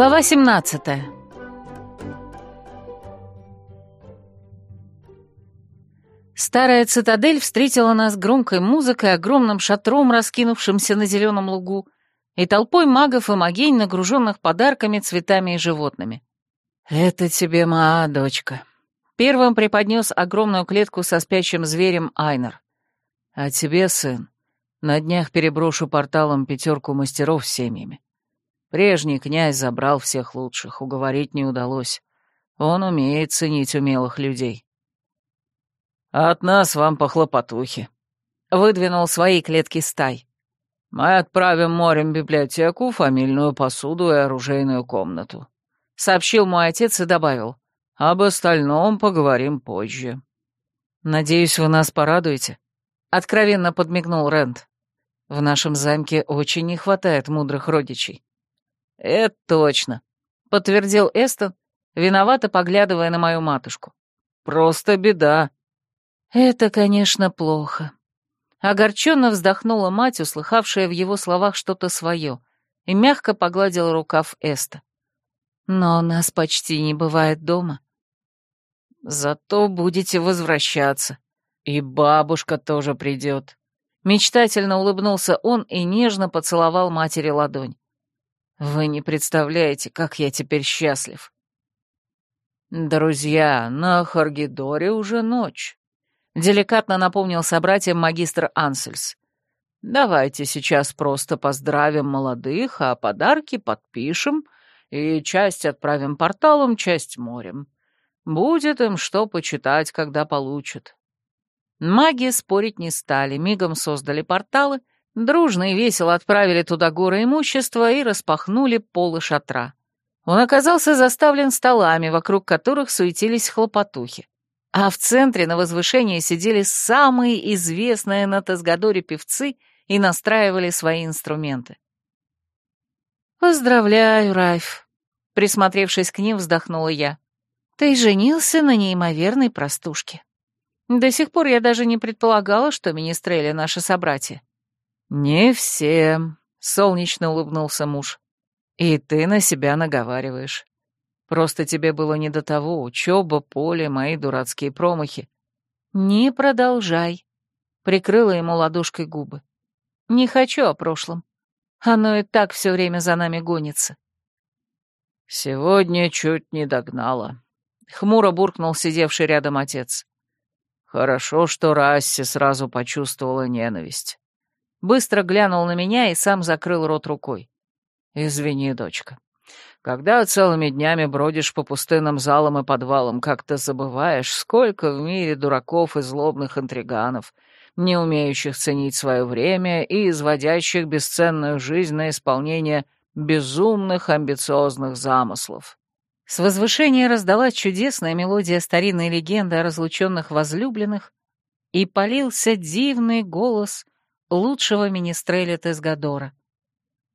Глава 17 Старая цитадель встретила нас громкой музыкой, огромным шатром, раскинувшимся на зеленом лугу, и толпой магов и магинь, нагруженных подарками, цветами и животными. «Это тебе, моя дочка». Первым преподнес огромную клетку со спящим зверем Айнер. «А тебе, сын, на днях переброшу порталом пятерку мастеров с семьями. Прежний князь забрал всех лучших, уговорить не удалось. Он умеет ценить умелых людей. А от нас вам похлопотухи. Выдвинул свои клетки стай. Мы отправим морем библиотеку, фамильную посуду и оружейную комнату. Сообщил мой отец и добавил. Об остальном поговорим позже. «Надеюсь, вы нас порадуете?» — откровенно подмигнул Рент. «В нашем замке очень не хватает мудрых родичей». «Это точно», — подтвердил Эстон, виновато поглядывая на мою матушку. «Просто беда». «Это, конечно, плохо». Огорченно вздохнула мать, услыхавшая в его словах что-то свое, и мягко погладила рукав Эста. «Но нас почти не бывает дома». «Зато будете возвращаться. И бабушка тоже придет». Мечтательно улыбнулся он и нежно поцеловал матери ладонь. Вы не представляете, как я теперь счастлив. Друзья, на Харгидоре уже ночь. Деликатно напомнил собратьям магистр Ансельс. Давайте сейчас просто поздравим молодых, а подарки подпишем и часть отправим порталом, часть морем. Будет им что почитать, когда получат. Маги спорить не стали, мигом создали порталы, Дружно и весело отправили туда горы имущества и распахнули полы шатра. Он оказался заставлен столами, вокруг которых суетились хлопотухи. А в центре на возвышении сидели самые известные на Тазгадоре певцы и настраивали свои инструменты. «Поздравляю, Райф», — присмотревшись к ним, вздохнула я. «Ты женился на неимоверной простушке. До сих пор я даже не предполагала, что министрели наши собратья. «Не всем», — солнечно улыбнулся муж. «И ты на себя наговариваешь. Просто тебе было не до того, учеба, поле, мои дурацкие промахи». «Не продолжай», — прикрыла ему ладошкой губы. «Не хочу о прошлом. Оно и так все время за нами гонится». «Сегодня чуть не догнала», — хмуро буркнул сидевший рядом отец. «Хорошо, что Расси сразу почувствовала ненависть быстро глянул на меня и сам закрыл рот рукой. «Извини, дочка. Когда целыми днями бродишь по пустынным залам и подвалам, как ты забываешь, сколько в мире дураков и злобных интриганов, не умеющих ценить свое время и изводящих бесценную жизнь на исполнение безумных амбициозных замыслов». С возвышения раздалась чудесная мелодия старинной легенды о разлученных возлюбленных, и полился дивный голос лучшего министреля Тесгадора.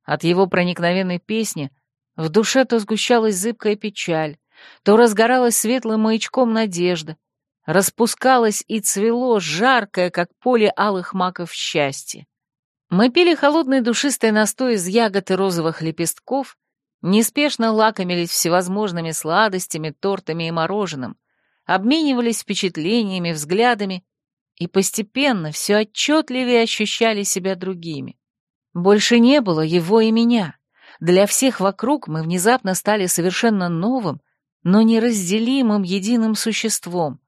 От его проникновенной песни в душе то сгущалась зыбкая печаль, то разгоралась светлым маячком надежда, распускалась и цвело жаркое, как поле алых маков счастье. Мы пили холодный душистый настой из ягод и розовых лепестков, неспешно лакомились всевозможными сладостями, тортами и мороженым, обменивались впечатлениями, взглядами и постепенно все отчетливее ощущали себя другими. Больше не было его и меня. Для всех вокруг мы внезапно стали совершенно новым, но неразделимым единым существом.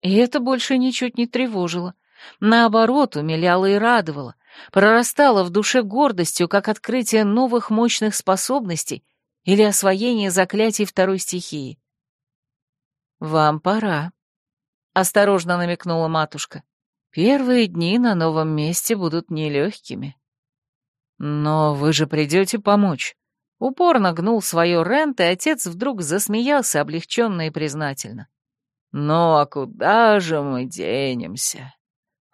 И это больше ничуть не тревожило. Наоборот, умиляло и радовало, прорастало в душе гордостью, как открытие новых мощных способностей или освоение заклятий второй стихии. «Вам пора», осторожно намекнула матушка. Первые дни на новом месте будут нелегкими. Но вы же придете помочь. Упорно гнул свое рент, и отец вдруг засмеялся облегченно и признательно. «Ну а куда же мы денемся?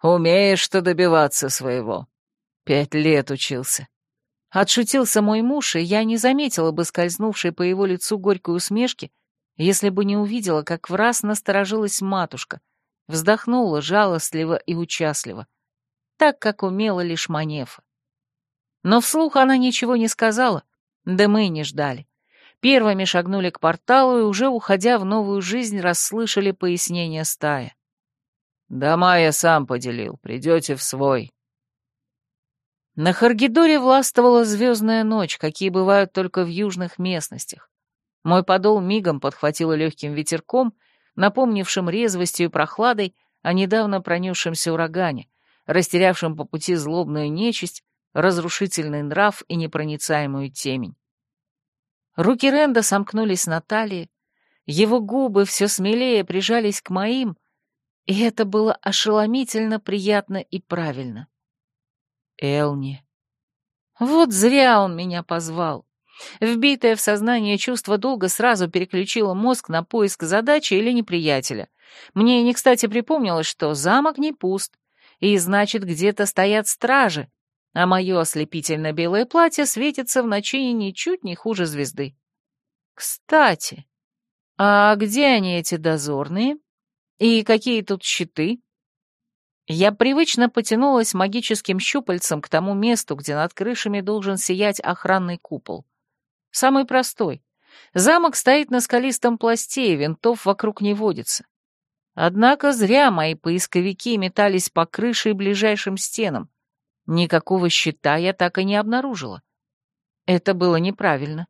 Умеешь-то добиваться своего. Пять лет учился. Отшутился мой муж, и я не заметила бы скользнувшей по его лицу горькой усмешки, если бы не увидела, как в раз насторожилась матушка, вздохнула жалостливо и участливо, так, как умела лишь Манефа. Но вслух она ничего не сказала, да мы и не ждали. Первыми шагнули к порталу и, уже уходя в новую жизнь, расслышали пояснение стая. «Дома я сам поделил, придете в свой». На Харгидоре властвовала звездная ночь, какие бывают только в южных местностях. Мой подол мигом подхватило легким ветерком, напомнившим резвостью и прохладой о недавно пронесшемся урагане, растерявшем по пути злобную нечисть, разрушительный нрав и непроницаемую темень. Руки Ренда сомкнулись на талии, его губы все смелее прижались к моим, и это было ошеломительно приятно и правильно. Элни. Вот зря он меня позвал. Вбитое в сознание чувство долга сразу переключило мозг на поиск задачи или неприятеля. Мне не кстати припомнилось, что замок не пуст, и значит, где-то стоят стражи, а мое ослепительно-белое платье светится в ночи ничуть не хуже звезды. Кстати, а где они, эти дозорные? И какие тут щиты? Я привычно потянулась магическим щупальцем к тому месту, где над крышами должен сиять охранный купол. Самый простой. Замок стоит на скалистом пласте, и винтов вокруг не водится. Однако зря мои поисковики метались по крыше и ближайшим стенам. Никакого щита я так и не обнаружила. Это было неправильно.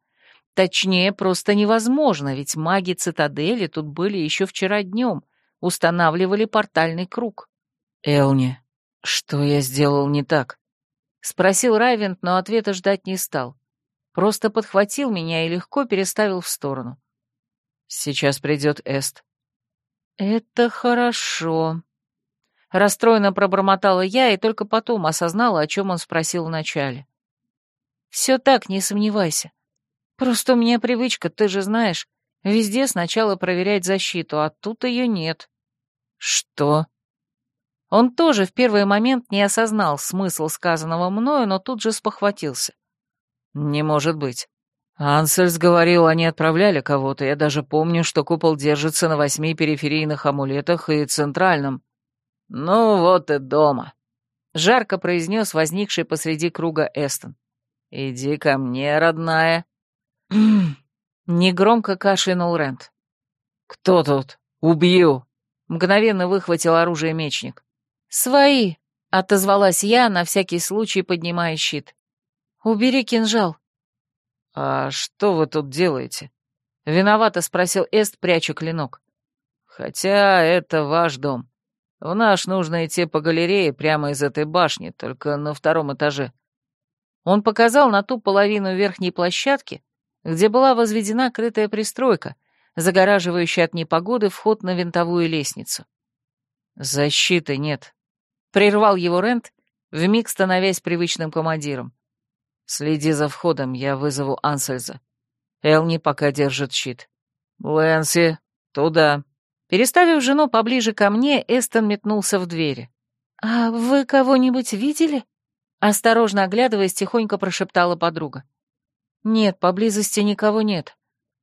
Точнее, просто невозможно, ведь маги цитадели тут были еще вчера днем, устанавливали портальный круг. «Элни, что я сделал не так?» — спросил Райвент, но ответа ждать не стал просто подхватил меня и легко переставил в сторону. «Сейчас придет Эст». «Это хорошо», — расстроенно пробормотала я и только потом осознала, о чем он спросил вначале. «Все так, не сомневайся. Просто у меня привычка, ты же знаешь, везде сначала проверять защиту, а тут ее нет». «Что?» Он тоже в первый момент не осознал смысл сказанного мною, но тут же спохватился. Не может быть. Ансельс говорил, они отправляли кого-то. Я даже помню, что купол держится на восьми периферийных амулетах и центральном. Ну вот и дома. Жарко произнес возникший посреди круга Эстон. Иди ко мне, родная. Негромко кашлянул Рент. «Кто тут? Убью!» Мгновенно выхватил оружие мечник. «Свои!» — отозвалась я, на всякий случай поднимая щит. «Убери кинжал». «А что вы тут делаете?» — виновато спросил Эст, пряча клинок. «Хотя это ваш дом. В наш нужно идти по галерее прямо из этой башни, только на втором этаже». Он показал на ту половину верхней площадки, где была возведена крытая пристройка, загораживающая от непогоды вход на винтовую лестницу. «Защиты нет», — прервал его Рент, вмиг становясь привычным командиром. Следи за входом, я вызову Ансельза. Элни пока держит щит. Лэнси, туда. Переставив жену поближе ко мне, Эстон метнулся в двери. «А вы кого-нибудь видели?» Осторожно оглядываясь, тихонько прошептала подруга. «Нет, поблизости никого нет.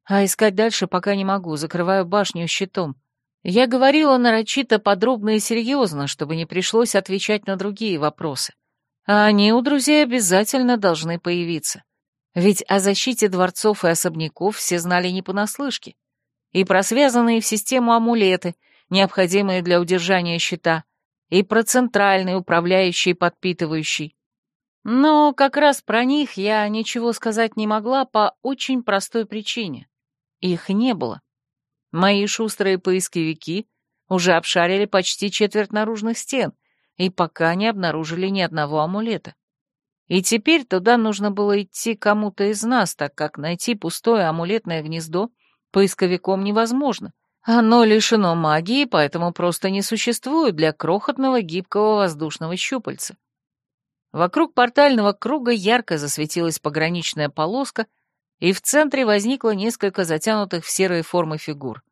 А искать дальше пока не могу, закрываю башню щитом. Я говорила нарочито, подробно и серьезно, чтобы не пришлось отвечать на другие вопросы а они у друзей обязательно должны появиться. Ведь о защите дворцов и особняков все знали не понаслышке. И про связанные в систему амулеты, необходимые для удержания щита, и про центральный, управляющий и подпитывающий. Но как раз про них я ничего сказать не могла по очень простой причине. Их не было. Мои шустрые поисковики уже обшарили почти четверть наружных стен, и пока не обнаружили ни одного амулета. И теперь туда нужно было идти кому-то из нас, так как найти пустое амулетное гнездо поисковиком невозможно. Оно лишено магии, поэтому просто не существует для крохотного гибкого воздушного щупальца. Вокруг портального круга ярко засветилась пограничная полоска, и в центре возникло несколько затянутых в серые формы фигур.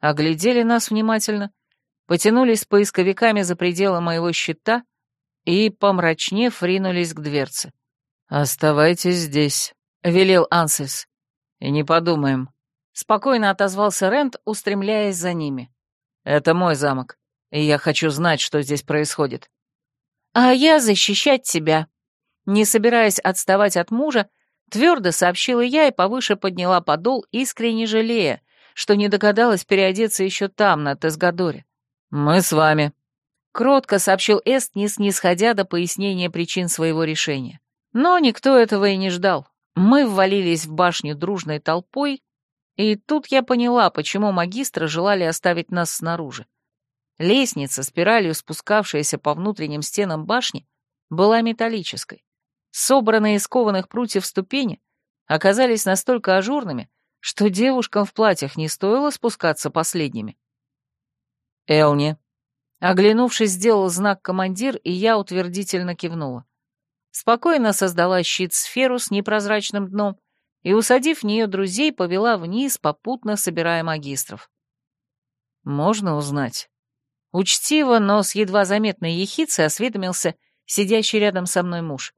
Оглядели нас внимательно — потянулись поисковиками за пределы моего щита и, помрачнев, ринулись к дверце. «Оставайтесь здесь», — велел Ансельс. «И не подумаем». Спокойно отозвался Рент, устремляясь за ними. «Это мой замок, и я хочу знать, что здесь происходит». «А я защищать тебя». Не собираясь отставать от мужа, твердо сообщила я и повыше подняла подол, искренне жалея, что не догадалась переодеться еще там, на Тесгадоре. «Мы с вами», — кротко сообщил Эст, не снисходя до пояснения причин своего решения. Но никто этого и не ждал. Мы ввалились в башню дружной толпой, и тут я поняла, почему магистры желали оставить нас снаружи. Лестница, спиралью спускавшаяся по внутренним стенам башни, была металлической. Собранные из кованых прутьев ступени оказались настолько ажурными, что девушкам в платьях не стоило спускаться последними. Элни. Оглянувшись, сделал знак командир, и я утвердительно кивнула. Спокойно создала щит-сферу с непрозрачным дном и, усадив в нее друзей, повела вниз, попутно собирая магистров. «Можно узнать?» Учтиво, но с едва заметной ехицей осведомился сидящий рядом со мной муж.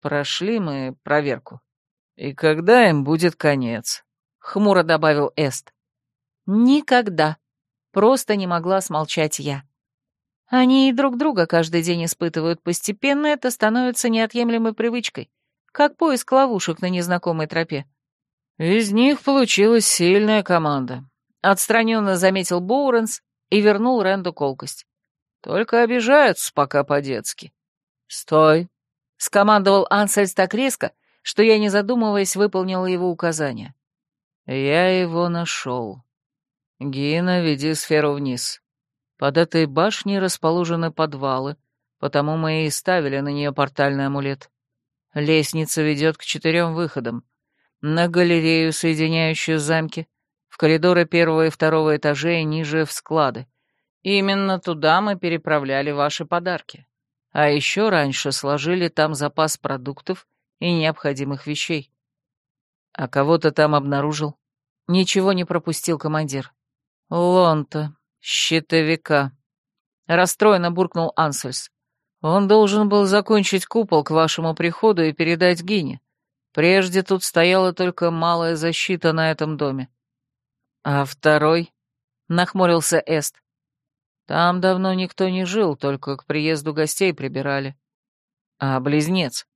«Прошли мы проверку. И когда им будет конец?» — хмуро добавил Эст. «Никогда», Просто не могла смолчать я. Они и друг друга каждый день испытывают постепенно, это становится неотъемлемой привычкой, как поиск ловушек на незнакомой тропе. «Из них получилась сильная команда», — отстраненно заметил Боуренс и вернул Ренду колкость. «Только обижаются пока по-детски». «Стой!» — скомандовал Ансельс так резко, что я, не задумываясь, выполнила его указания. «Я его нашел». «Гина, веди сферу вниз. Под этой башней расположены подвалы, потому мы и ставили на нее портальный амулет. Лестница ведет к четырем выходам. На галерею, соединяющую замки, в коридоры первого и второго этажей и ниже в склады. Именно туда мы переправляли ваши подарки. А еще раньше сложили там запас продуктов и необходимых вещей. А кого-то там обнаружил. Ничего не пропустил командир. «Лонта, щитовика», — расстроенно буркнул Ансельс. «Он должен был закончить купол к вашему приходу и передать Гине. Прежде тут стояла только малая защита на этом доме». «А второй?» — нахмурился Эст. «Там давно никто не жил, только к приезду гостей прибирали. А близнец?»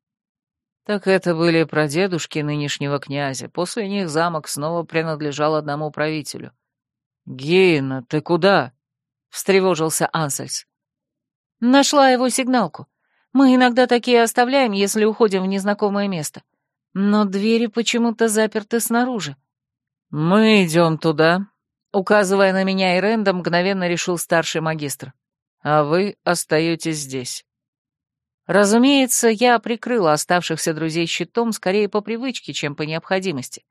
Так это были прадедушки нынешнего князя. После них замок снова принадлежал одному правителю. «Гейна, ты куда?» — встревожился Ансельс. «Нашла его сигналку. Мы иногда такие оставляем, если уходим в незнакомое место. Но двери почему-то заперты снаружи. «Мы идем туда», — указывая на меня и Ренда, мгновенно решил старший магистр. «А вы остаетесь здесь». Разумеется, я прикрыла оставшихся друзей щитом скорее по привычке, чем по необходимости,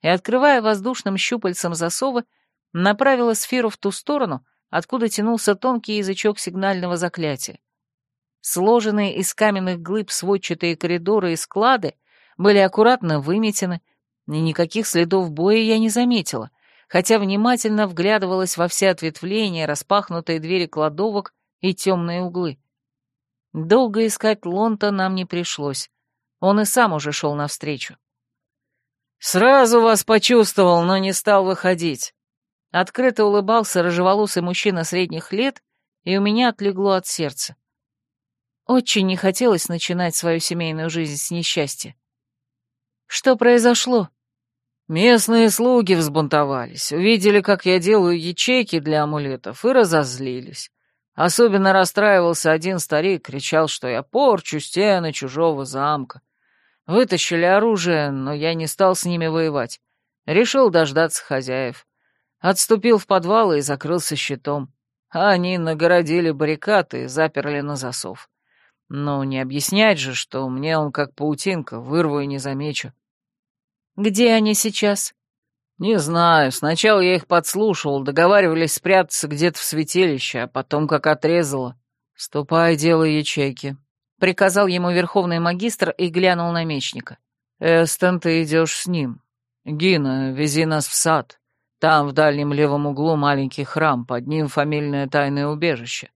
и, открывая воздушным щупальцем засовы, направила сферу в ту сторону, откуда тянулся тонкий язычок сигнального заклятия. Сложенные из каменных глыб сводчатые коридоры и склады были аккуратно выметены, и никаких следов боя я не заметила, хотя внимательно вглядывалась во все ответвления, распахнутые двери кладовок и темные углы. Долго искать Лонта нам не пришлось. Он и сам уже шел навстречу. «Сразу вас почувствовал, но не стал выходить. Открыто улыбался рыжеволосый мужчина средних лет, и у меня отлегло от сердца. Очень не хотелось начинать свою семейную жизнь с несчастья. «Что произошло?» Местные слуги взбунтовались, увидели, как я делаю ячейки для амулетов, и разозлились. Особенно расстраивался один старик, кричал, что я порчу стены чужого замка. Вытащили оружие, но я не стал с ними воевать. Решил дождаться хозяев. Отступил в подвал и закрылся щитом. А они нагородили баррикады, и заперли на засов. Ну, не объяснять же, что мне он как паутинка, вырву и не замечу. «Где они сейчас?» «Не знаю. Сначала я их подслушивал, договаривались спрятаться где-то в святилище, а потом как отрезало. Ступай, делай ячейки», — приказал ему верховный магистр и глянул на мечника. «Эстон, ты идешь с ним. Гина, вези нас в сад». Там, в дальнем левом углу, маленький храм, под ним фамильное тайное убежище.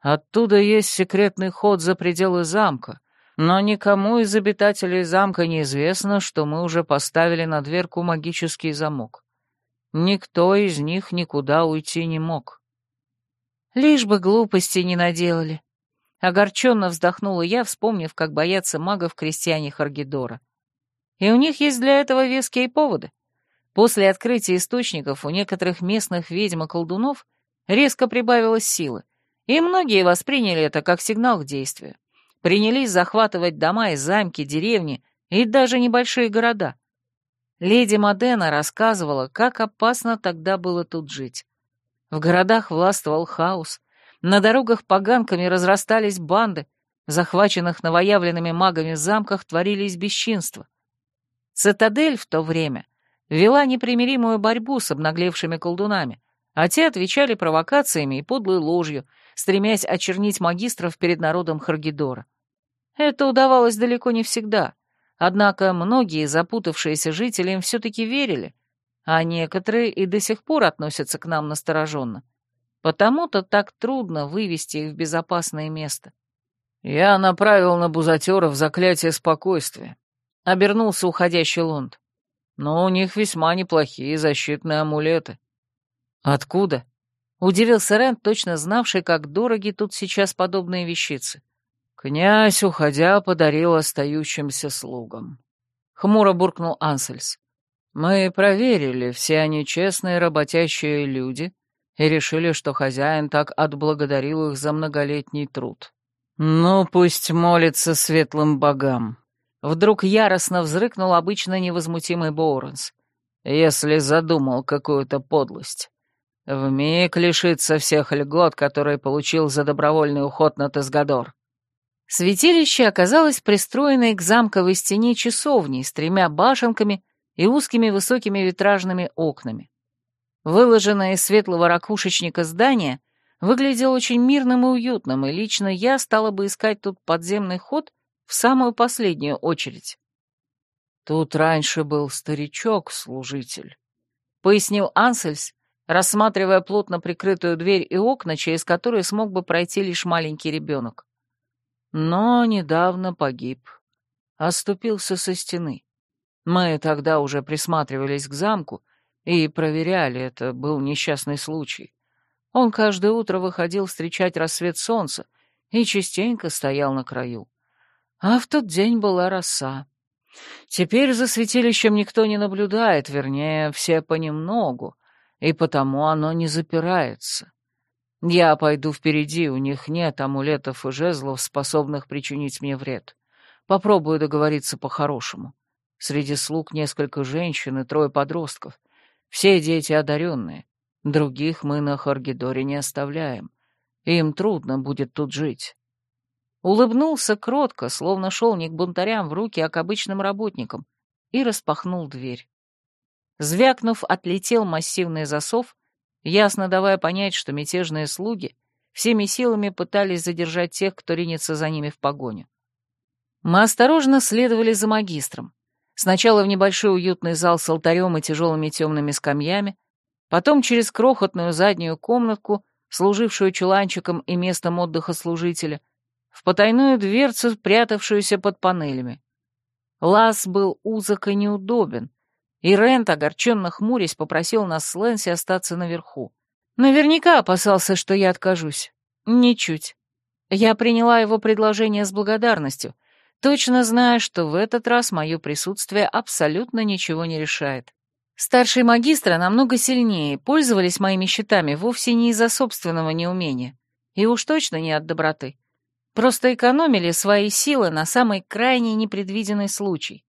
Оттуда есть секретный ход за пределы замка, но никому из обитателей замка неизвестно, что мы уже поставили на дверку магический замок. Никто из них никуда уйти не мог. Лишь бы глупости не наделали. Огорченно вздохнула я, вспомнив, как боятся магов крестьяне Харгидора. И у них есть для этого веские поводы. После открытия источников у некоторых местных ведьм и колдунов резко прибавилось силы, и многие восприняли это как сигнал к действию. Принялись захватывать дома и замки, деревни и даже небольшие города. Леди Модена рассказывала, как опасно тогда было тут жить. В городах властвовал хаос, на дорогах поганками разрастались банды, захваченных новоявленными магами замках творились бесчинства. Цитадель в то время вела непримиримую борьбу с обнаглевшими колдунами, а те отвечали провокациями и подлой ложью, стремясь очернить магистров перед народом Харгидора. Это удавалось далеко не всегда, однако многие запутавшиеся жители им все-таки верили, а некоторые и до сих пор относятся к нам настороженно. Потому-то так трудно вывести их в безопасное место. Я направил на Бузатеров заклятие спокойствия. Обернулся уходящий Лунд но у них весьма неплохие защитные амулеты». «Откуда?» — удивился Рент, точно знавший, как дороги тут сейчас подобные вещицы. «Князь, уходя, подарил остающимся слугам», — хмуро буркнул Ансельс. «Мы проверили, все они честные работящие люди, и решили, что хозяин так отблагодарил их за многолетний труд». «Ну, пусть молится светлым богам», Вдруг яростно взрыкнул обычно невозмутимый Боуренс. «Если задумал какую-то подлость, вмиг лишится всех льгот, которые получил за добровольный уход на Тесгадор». Святилище оказалось пристроенной к замковой стене часовней с тремя башенками и узкими высокими витражными окнами. Выложенное из светлого ракушечника здание выглядело очень мирным и уютным, и лично я стала бы искать тут подземный ход — в самую последнюю очередь. «Тут раньше был старичок-служитель», — пояснил Ансельс, рассматривая плотно прикрытую дверь и окна, через которые смог бы пройти лишь маленький ребенок. Но недавно погиб. Оступился со стены. Мы тогда уже присматривались к замку и проверяли, это был несчастный случай. Он каждое утро выходил встречать рассвет солнца и частенько стоял на краю. А в тот день была роса. Теперь за святилищем никто не наблюдает, вернее, все понемногу, и потому оно не запирается. Я пойду впереди, у них нет амулетов и жезлов, способных причинить мне вред. Попробую договориться по-хорошему. Среди слуг несколько женщин и трое подростков. Все дети одаренные. Других мы на Харгидоре не оставляем. Им трудно будет тут жить. улыбнулся кротко, словно шел не к бунтарям в руки, а к обычным работникам, и распахнул дверь. Звякнув, отлетел массивный засов, ясно давая понять, что мятежные слуги всеми силами пытались задержать тех, кто ринется за ними в погоню. Мы осторожно следовали за магистром. Сначала в небольшой уютный зал с алтарем и тяжелыми темными скамьями, потом через крохотную заднюю комнатку, служившую чуланчиком и местом отдыха служителя, в потайную дверцу, прятавшуюся под панелями. Лаз был узок и неудобен, и Рент, огорченно хмурясь, попросил нас с Лэнси остаться наверху. Наверняка опасался, что я откажусь. Ничуть. Я приняла его предложение с благодарностью, точно зная, что в этот раз мое присутствие абсолютно ничего не решает. Старшие магистры намного сильнее, пользовались моими щитами вовсе не из-за собственного неумения, и уж точно не от доброты. Просто экономили свои силы на самый крайний непредвиденный случай.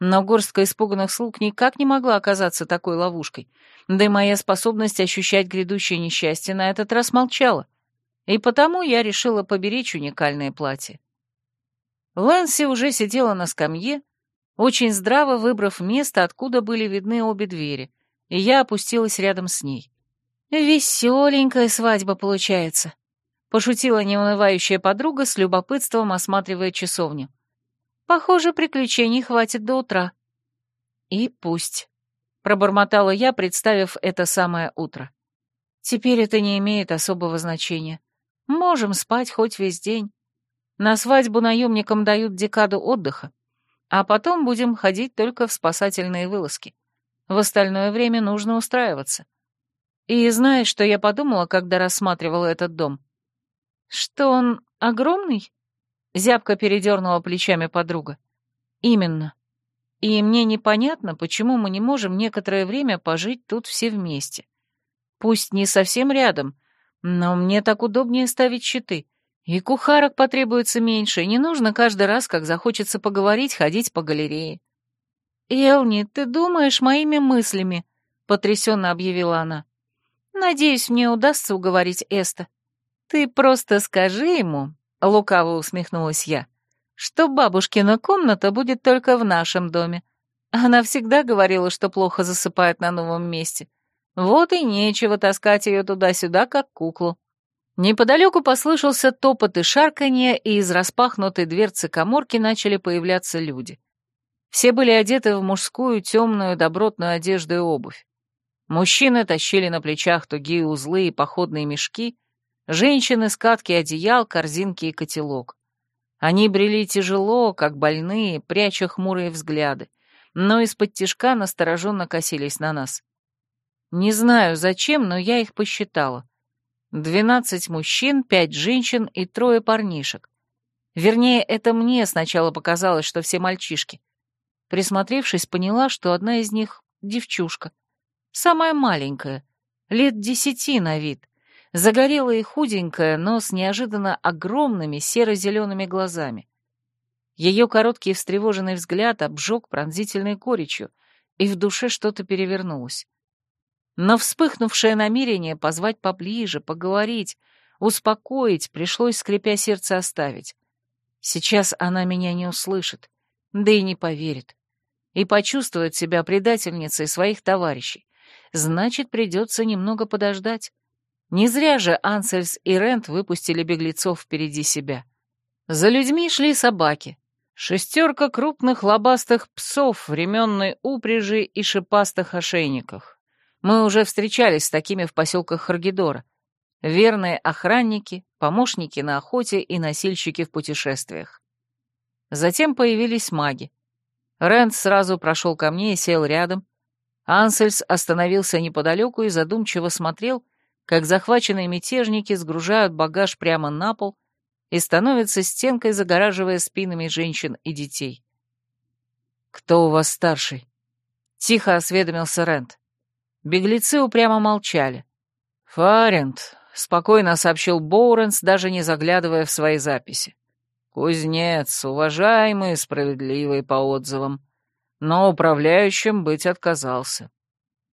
Но горстка испуганных слуг никак не могла оказаться такой ловушкой, да и моя способность ощущать грядущее несчастье на этот раз молчала, и потому я решила поберечь уникальное платье. Лэнси уже сидела на скамье, очень здраво выбрав место, откуда были видны обе двери, и я опустилась рядом с ней. «Веселенькая свадьба получается», пошутила неунывающая подруга с любопытством, осматривая часовню. «Похоже, приключений хватит до утра». «И пусть», — пробормотала я, представив это самое утро. «Теперь это не имеет особого значения. Можем спать хоть весь день. На свадьбу наемникам дают декаду отдыха, а потом будем ходить только в спасательные вылазки. В остальное время нужно устраиваться». И знаешь, что я подумала, когда рассматривала этот дом? «Что он огромный?» — зябко передернула плечами подруга. «Именно. И мне непонятно, почему мы не можем некоторое время пожить тут все вместе. Пусть не совсем рядом, но мне так удобнее ставить щиты. И кухарок потребуется меньше, и не нужно каждый раз, как захочется поговорить, ходить по галерее». «Элни, ты думаешь моими мыслями», — потрясенно объявила она. «Надеюсь, мне удастся уговорить Эста». «Ты просто скажи ему», — лукаво усмехнулась я, «что бабушкина комната будет только в нашем доме. Она всегда говорила, что плохо засыпает на новом месте. Вот и нечего таскать ее туда-сюда, как куклу». Неподалеку послышался топот и шарканье, и из распахнутой дверцы коморки начали появляться люди. Все были одеты в мужскую темную добротную одежду и обувь. Мужчины тащили на плечах тугие узлы и походные мешки, Женщины, скатки одеял, корзинки и котелок. Они брели тяжело, как больные, пряча хмурые взгляды, но из-под тишка настороженно косились на нас. Не знаю зачем, но я их посчитала. Двенадцать мужчин, пять женщин и трое парнишек. Вернее, это мне сначала показалось, что все мальчишки. Присмотревшись, поняла, что одна из них — девчушка. Самая маленькая, лет десяти на вид — загорелая и худенькая, но с неожиданно огромными серо-зелеными глазами. Ее короткий встревоженный взгляд обжег пронзительной горечью, и в душе что-то перевернулось. Но вспыхнувшее намерение позвать поближе, поговорить, успокоить, пришлось, скрипя сердце, оставить. Сейчас она меня не услышит, да и не поверит. И почувствует себя предательницей своих товарищей. Значит, придется немного подождать. Не зря же Ансельс и Рент выпустили беглецов впереди себя. За людьми шли собаки. Шестерка крупных лобастых псов временной упряжи и шипастых ошейниках. Мы уже встречались с такими в поселках Харгидора. Верные охранники, помощники на охоте и носильщики в путешествиях. Затем появились маги. Рент сразу прошел ко мне и сел рядом. Ансельс остановился неподалеку и задумчиво смотрел, как захваченные мятежники сгружают багаж прямо на пол и становятся стенкой, загораживая спинами женщин и детей. «Кто у вас старший?» — тихо осведомился Рент. Беглецы упрямо молчали. «Фарент», — спокойно сообщил Боуренс, даже не заглядывая в свои записи. «Кузнец, уважаемый, справедливый по отзывам, но управляющим быть отказался.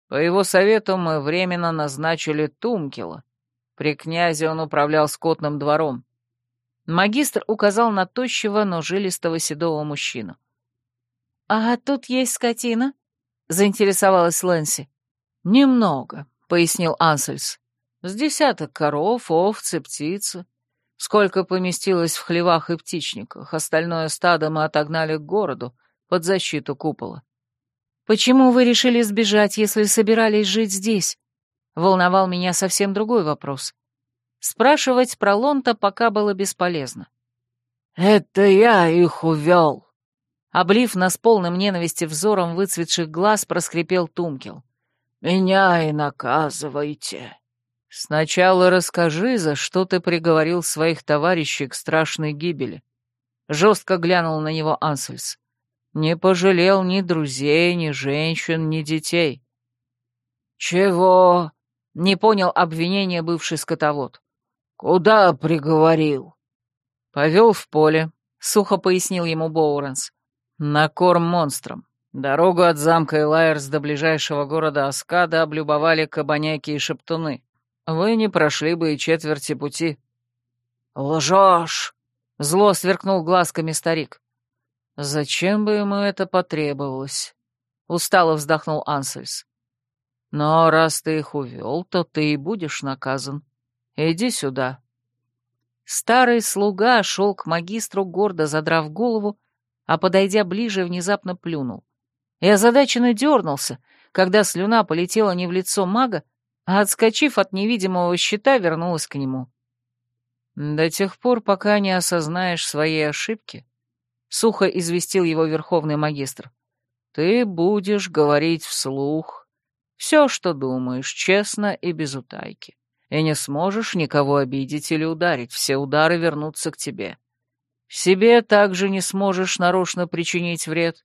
По его совету мы временно назначили Тумкила. При князе он управлял скотным двором. Магистр указал на тощего, но жилистого седого мужчину. «А тут есть скотина?» — заинтересовалась Лэнси. «Немного», — пояснил Ансельс. «С десяток коров, овцы, птицы. Сколько поместилось в хлевах и птичниках. Остальное стадо мы отогнали к городу, под защиту купола. Почему вы решили сбежать, если собирались жить здесь? Волновал меня совсем другой вопрос. Спрашивать про Лонта пока было бесполезно. «Это я их увел!» Облив нас полным ненависти взором выцветших глаз, проскрипел Тумкел. «Меня и наказывайте!» «Сначала расскажи, за что ты приговорил своих товарищей к страшной гибели». Жестко глянул на него Ансельс. Не пожалел ни друзей, ни женщин, ни детей. «Чего?» — не понял обвинение бывший скотовод. «Куда приговорил?» «Повел в поле», — сухо пояснил ему Боуренс. «На корм монстрам. Дорогу от замка Элайерс до ближайшего города Аскада облюбовали кабаняки и шептуны. Вы не прошли бы и четверти пути». «Лжешь!» — зло сверкнул глазками старик. «Зачем бы ему это потребовалось?» — устало вздохнул Ансельс. «Но раз ты их увел, то ты и будешь наказан. Иди сюда». Старый слуга шел к магистру, гордо задрав голову, а, подойдя ближе, внезапно плюнул. И озадаченно дернулся, когда слюна полетела не в лицо мага, а, отскочив от невидимого щита, вернулась к нему. «До тех пор, пока не осознаешь своей ошибки, — сухо известил его верховный магистр. «Ты будешь говорить вслух все, что думаешь, честно и без утайки, и не сможешь никого обидеть или ударить, все удары вернутся к тебе. Себе также не сможешь нарочно причинить вред.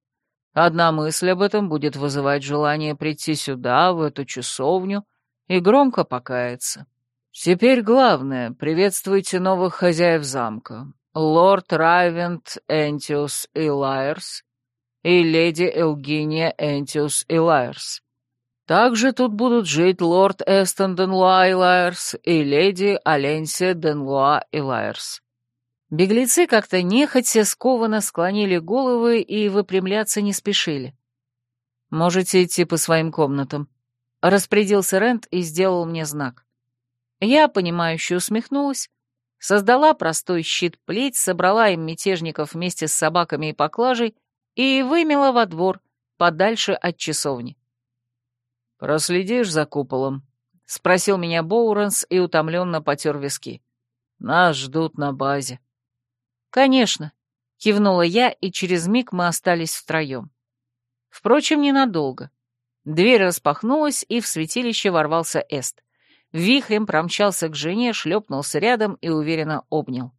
Одна мысль об этом будет вызывать желание прийти сюда, в эту часовню, и громко покаяться. Теперь главное — приветствуйте новых хозяев замка, Лорд Райвент Энтиус Илайерс и леди Элгиния Энтиус Илайерс. Также тут будут жить лорд Эстон Денлуа Илайерс и леди Аленсия Денлуа Илайерс. Беглецы как-то нехотя скованно склонили головы и выпрямляться не спешили. «Можете идти по своим комнатам», — распорядился Рент и сделал мне знак. Я, понимающе усмехнулась, создала простой щит-плеть, собрала им мятежников вместе с собаками и поклажей и вымела во двор, подальше от часовни. «Проследишь за куполом?» — спросил меня Боуранс и утомленно потер виски. «Нас ждут на базе». «Конечно», — кивнула я, и через миг мы остались втроем. Впрочем, ненадолго. Дверь распахнулась, и в святилище ворвался Эст вихрем промчался к жене, шлепнулся рядом и уверенно обнял.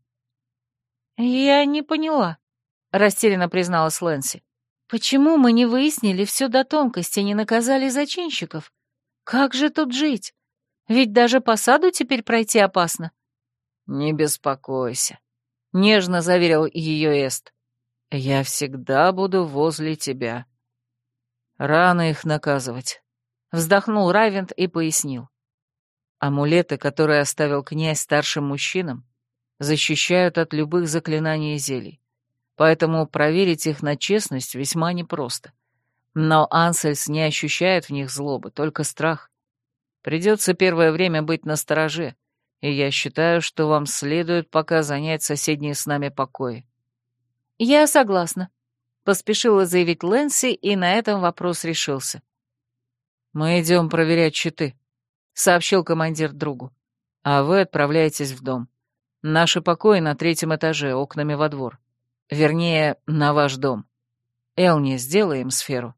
«Я не поняла», — растерянно призналась Лэнси. «Почему мы не выяснили все до тонкости, не наказали зачинщиков? Как же тут жить? Ведь даже по саду теперь пройти опасно». «Не беспокойся», — нежно заверил ее Эст. «Я всегда буду возле тебя». «Рано их наказывать», — вздохнул Райвент и пояснил. Амулеты, которые оставил князь старшим мужчинам, защищают от любых заклинаний и зелий, поэтому проверить их на честность весьма непросто. Но Ансельс не ощущает в них злобы, только страх. Придется первое время быть на настороже, и я считаю, что вам следует пока занять соседние с нами покои. «Я согласна», — поспешила заявить Лэнси, и на этом вопрос решился. «Мы идем проверять щиты», — сообщил командир другу. «А вы отправляетесь в дом. Наши покои на третьем этаже, окнами во двор. Вернее, на ваш дом. Элни, сделаем сферу».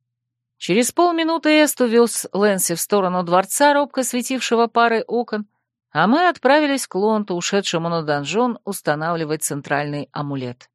Через полминуты Эст увез Лэнси в сторону дворца, робко светившего парой окон, а мы отправились к Лонту, ушедшему на донжон, устанавливать центральный амулет.